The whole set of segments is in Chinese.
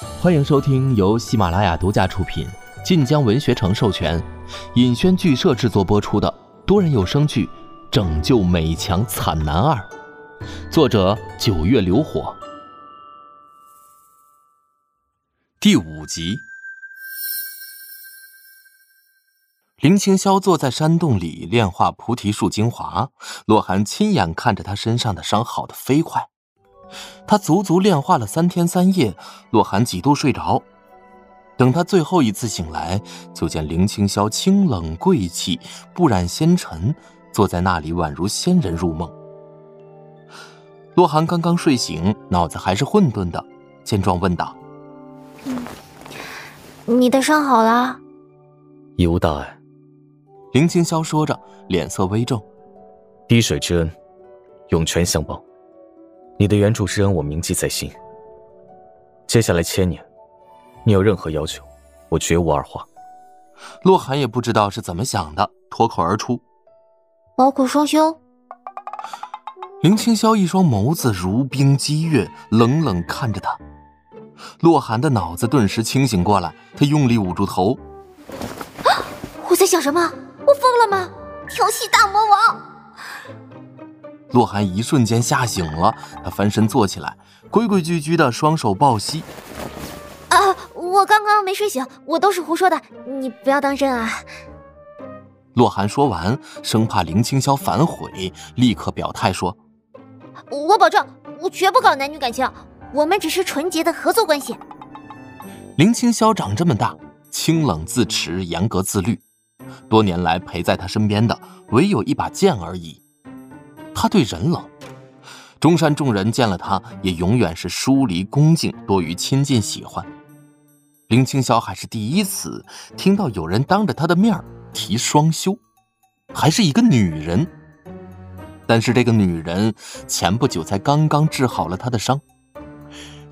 欢迎收听由喜马拉雅独家出品、晋江文学城授权、尹轩剧社制作播出的多人有声剧《拯救美强惨男二》，作者九月流火，第五集。林青霄坐在山洞里炼化菩提树精华，洛寒亲眼看着他身上的伤好的飞快。他足足炼化了三天三夜，洛寒几度睡着。等他最后一次醒来，就见林清霄清冷贵气，不染纤尘，坐在那里宛如仙人入梦。洛寒刚刚睡醒，脑子还是混沌的，见状问道：“你的伤好了？”已无大碍。林清霄说着，脸色微正：“滴水之恩，涌泉相报。你的援助之恩，我铭记在心。接下来千年，你有任何要求，我绝无二话。”洛寒也不知道是怎么想的，脱口而出：“包括双修。”林青霄一双眸子如冰激月，冷冷看着他。洛寒的脑子顿时清醒过来，他用力捂住头：“我在想什么？”我疯了吗？调戏大魔王！洛寒一瞬间吓醒了，他翻身坐起来，规规矩矩的双手抱膝。啊，我刚刚没睡醒，我都是胡说的，你不要当真啊。洛寒说完，生怕林青霄反悔，立刻表态说：“我保证，我绝不搞男女感情，我们只是纯洁的合作关系。”林青霄长这么大，清冷自持，严格自律。多年来陪在他身边的唯有一把剑而已。他对人冷，中山众人见了他也永远是疏离恭敬多于亲近喜欢。林青霄还是第一次听到有人当着他的面提双修，还是一个女人。但是这个女人前不久才刚刚治好了他的伤，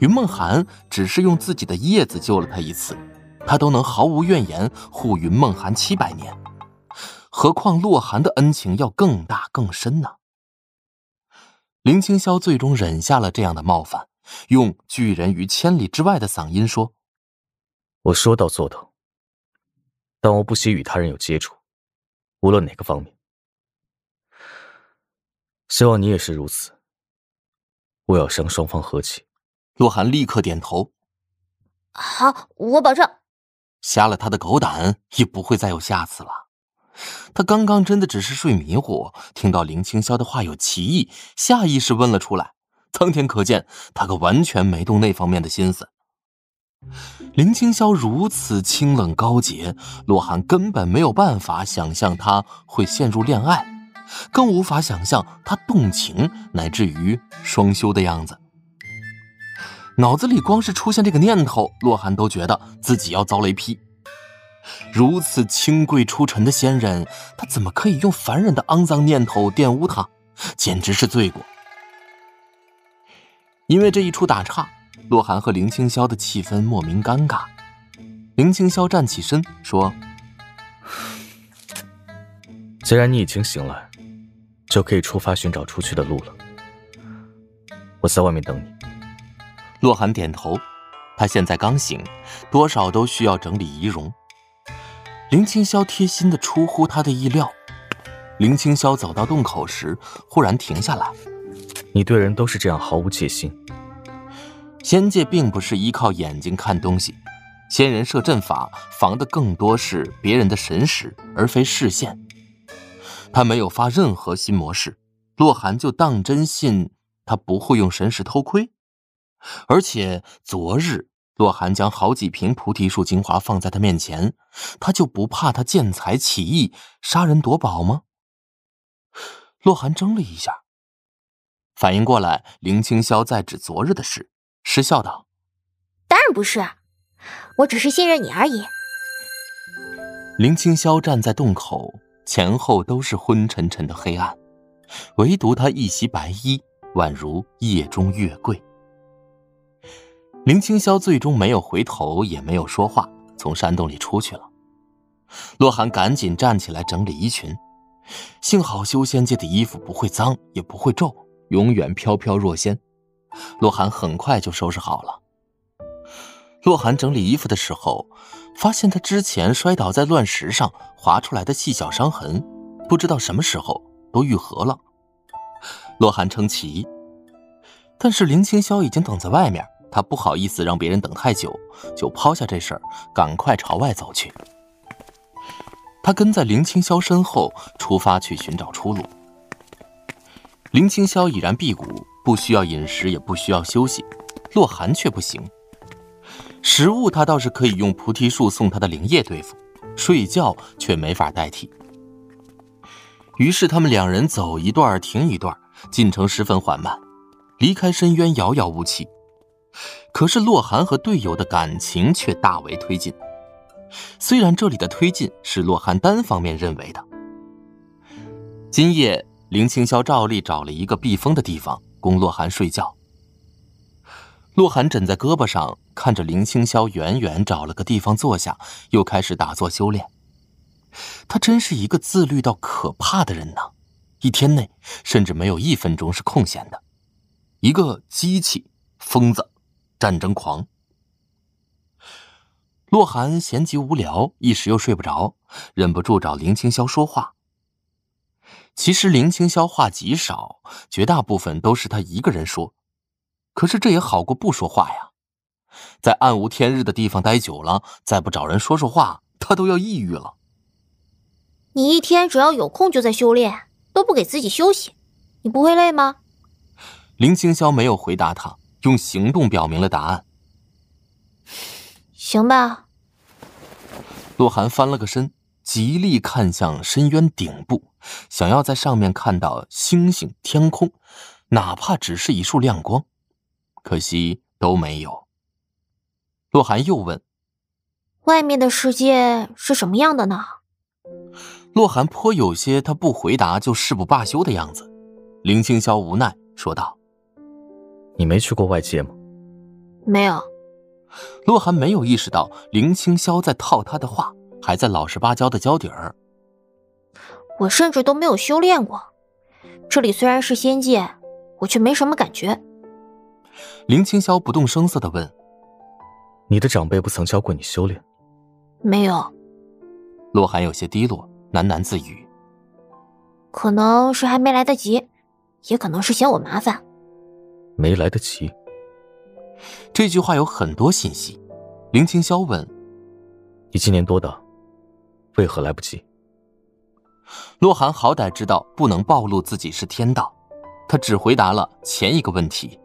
云梦涵只是用自己的叶子救了他一次。他都能毫无怨言护云梦寒七百年，何况洛寒的恩情要更大更深呢？林青霄最终忍下了这样的冒犯，用拒人于千里之外的嗓音说：“我说到做到，但我不惜与他人有接触，无论哪个方面。希望你也是如此。我要向双方和气。”洛寒立刻点头：“好，我保证。”瞎了他的狗胆，也不会再有下次了。他刚刚真的只是睡迷糊，听到林青霄的话有歧义，下意识问了出来。苍天可见，他可完全没动那方面的心思。林青霄如此清冷高洁，洛寒根本没有办法想象他会陷入恋爱，更无法想象他动情乃至于双修的样子。脑子里光是出现这个念头，洛寒都觉得自己要遭雷劈。如此清贵出尘的仙人，他怎么可以用凡人的肮脏念头玷污他？简直是罪过。因为这一出打岔，洛寒和林清霄的气氛莫名尴尬。林清霄站起身说：“既然你已经醒来，就可以出发寻找出去的路了。我在外面等你。”洛寒点头，他现在刚醒，多少都需要整理仪容。林青霄贴心的出乎他的意料。林青霄走到洞口时，忽然停下来：“你对人都是这样毫无戒心。仙界并不是依靠眼睛看东西，仙人设阵法防的更多是别人的神识，而非视线。他没有发任何新模式，洛寒就当真信他不会用神识偷窥。”而且昨日洛寒将好几瓶菩提树精华放在他面前，他就不怕他见财起意、杀人夺宝吗？洛寒怔了一下，反应过来林青霄在指昨日的事，失笑道：“当然不是，我只是信任你而已。”林青霄站在洞口，前后都是昏沉沉的黑暗，唯独他一袭白衣，宛如夜中月桂。林青霄最终没有回头，也没有说话，从山洞里出去了。洛寒赶紧站起来整理衣裙，幸好修仙界的衣服不会脏，也不会皱，永远飘飘若仙。洛寒很快就收拾好了。洛寒整理衣服的时候，发现他之前摔倒在乱石上划出来的细小伤痕，不知道什么时候都愈合了。洛寒称奇，但是林青霄已经等在外面，他不好意思让别人等太久，就抛下这事儿，赶快朝外走去。他跟在林青霄身后出发去寻找出路。林青霄已然辟谷，不需要饮食，也不需要休息，洛寒却不行。食物他倒是可以用菩提树送他的灵液对付，睡觉却没法代替。于是他们两人走一段停一段，进程十分缓慢。离开深渊遥遥无期，可是洛寒和队友的感情却大为推进。虽然这里的推进是洛寒单方面认为的。今夜林青霄照例找了一个避风的地方供洛寒睡觉。洛寒枕在胳膊上，看着林青霄远远找了个地方坐下，又开始打坐修炼。他真是一个自律到可怕的人呐！一天内甚至没有一分钟是空闲的，一个机器疯子，战争狂。洛寒闲极无聊，一时又睡不着，忍不住找林青霄说话。其实林青霄话极少，绝大部分都是他一个人说。可是这也好过不说话呀，在暗无天日的地方待久了，再不找人说说话，他都要抑郁了。你一天只要有空就在修炼，都不给自己休息，你不会累吗？林青霄没有回答他，用行动表明了答案。行吧。洛寒翻了个身，极力看向深渊顶部，想要在上面看到星星、天空，哪怕只是一束亮光。可惜都没有。洛寒又问：“外面的世界是什么样的呢？”洛寒颇有些他不回答就誓不罢休的样子。林青霄无奈说道：“你没去过外界吗？”“没有。”洛寒没有意识到林青霄在套他的话，还在老实巴交的交底儿。我甚至都没有修炼过，这里虽然是仙界，我却没什么感觉。林青霄不动声色的问：“你的长辈不曾教过你修炼？”“没有。”洛寒有些低落，喃喃自语：“可能是还没来得及，也可能是嫌我麻烦。”“没来得及。”这句话有很多信息。林青霄问：“你今年多大？为何来不及？”洛寒好歹知道不能暴露自己是天道，他只回答了前一个问题。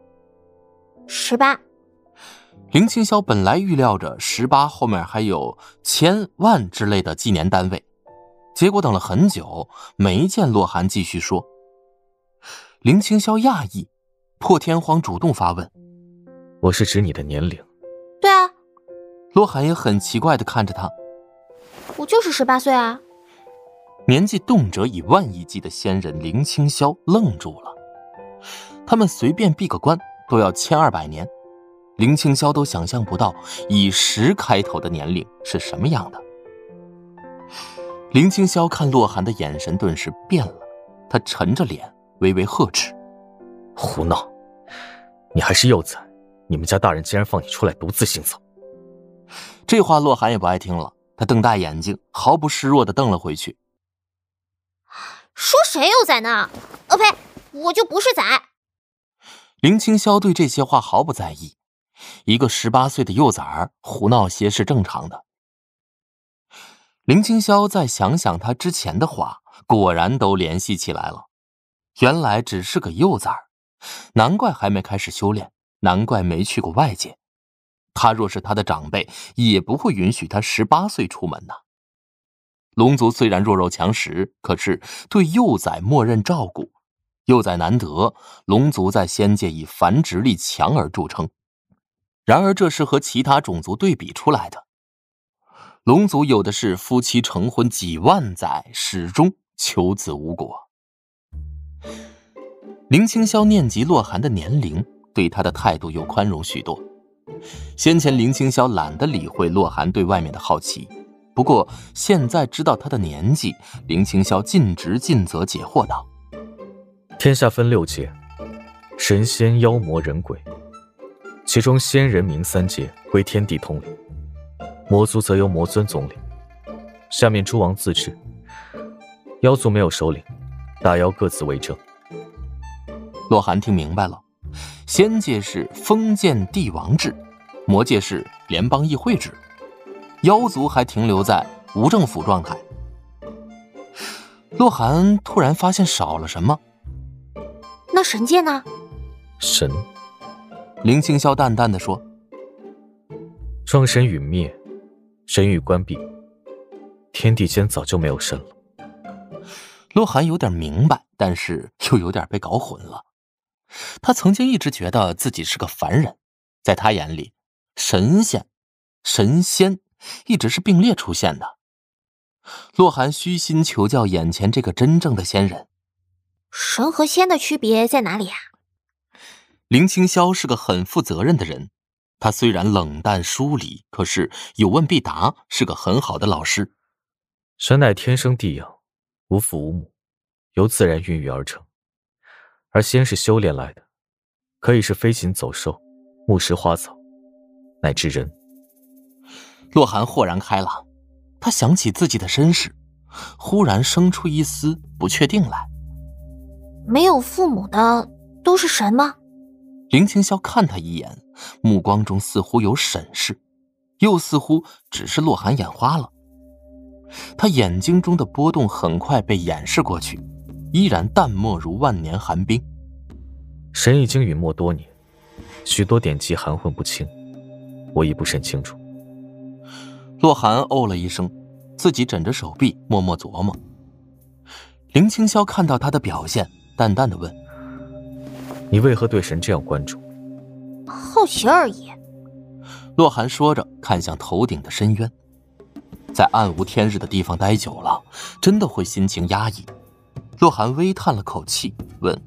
十八，林青霄本来预料着十八后面还有千万之类的纪年单位，结果等了很久没见洛寒继续说。林青霄讶异，破天荒主动发问：“我是指你的年龄？”“对啊。”洛寒也很奇怪的看着他，“我就是十八岁啊。”年纪动辄以万亿计的仙人林青霄愣住了，他们随便闭个关。都要千二百年，林青霄都想象不到以十开头的年龄是什么样的。林青霄看洛寒的眼神顿时变了，他沉着脸，微微呵斥：“胡闹！你还是幼崽，你们家大人竟然放你出来独自行走。”这话洛寒也不爱听了，他瞪大眼睛，毫不示弱的瞪了回去：“说谁幼崽呢？哦呸，我就不是崽。”林青霄对这些话毫不在意，一个十八岁的幼崽儿胡闹些是正常的。林青霄再想想他之前的话，果然都联系起来了。原来只是个幼崽儿，难怪还没开始修炼，难怪没去过外界。他若是他的长辈，也不会允许他十八岁出门呐。龙族虽然弱肉强食，可是对幼崽默认照顾。幼崽难得，龙族在仙界以繁殖力强而著称。然而，这是和其他种族对比出来的。龙族有的是夫妻成婚几万载，始终求子无果。林青霄念及洛寒的年龄，对他的态度又宽容许多。先前林青霄懒得理会洛寒对外面的好奇，不过现在知道他的年纪，林青霄尽职尽责解惑道。天下分六界，神仙、妖魔、人鬼。其中仙人名三界归天地统领，魔族则由魔尊总领。下面诸王自治，妖族没有首领，大妖各自为政。洛寒听明白了，仙界是封建帝王制，魔界是联邦议会制，妖族还停留在无政府状态。洛寒突然发现少了什么。那神界呢？神。林清霄淡淡的说：“壮神陨灭，神域关闭，天地间早就没有神了。”洛寒有点明白，但是又有点被搞混了。他曾经一直觉得自己是个凡人，在他眼里，神仙、神仙一直是并列出现的。洛寒虚心求教眼前这个真正的仙人：“神和仙的区别在哪里啊？”林清霄是个很负责任的人，他虽然冷淡疏离，可是有问必答，是个很好的老师。神乃天生地养，无父无母，由自然孕育而成；而仙是修炼来的，可以是飞禽走兽、木石花草，乃至人。洛寒豁然开朗，他想起自己的身世，忽然生出一丝不确定来。没有父母的都是神吗？林清霄看他一眼，目光中似乎有审视，又似乎只是洛寒眼花了。他眼睛中的波动很快被掩饰过去，依然淡漠如万年寒冰。神已经陨没多年，许多典籍含混不清，我已不甚清楚。洛寒哦了一声，自己枕着手臂默默琢磨。林清霄看到他的表现，淡淡的问。你为何对神这样关注？好奇而已。洛寒说着，看向头顶的深渊。在暗无天日的地方待久了，真的会心情压抑。洛寒微叹了口气，问：“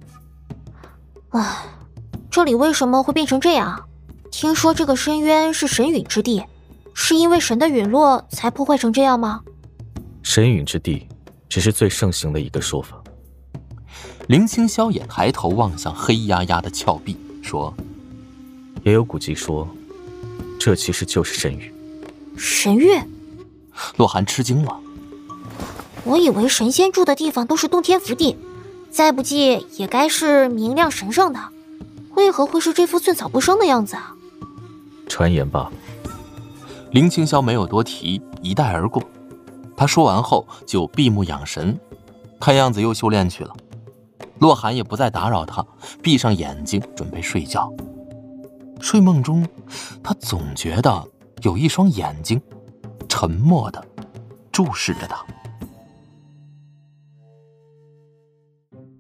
唉，这里为什么会变成这样？听说这个深渊是神陨之地，是因为神的陨落才破坏成这样吗？”神陨之地，只是最盛行的一个说法。林清霄也抬头望向黑压压的峭壁，说：“也有古籍说，这其实就是神域。”神域？洛寒吃惊了。我以为神仙住的地方都是洞天福地，再不济也该是明亮神圣的，为何会是这副寸草不生的样子啊？传言罢了。林清霄没有多提，一带而过。他说完后就闭目养神，看样子又修炼去了。洛寒也不再打扰他，闭上眼睛准备睡觉。睡梦中，他总觉得有一双眼睛，沉默的注视着他。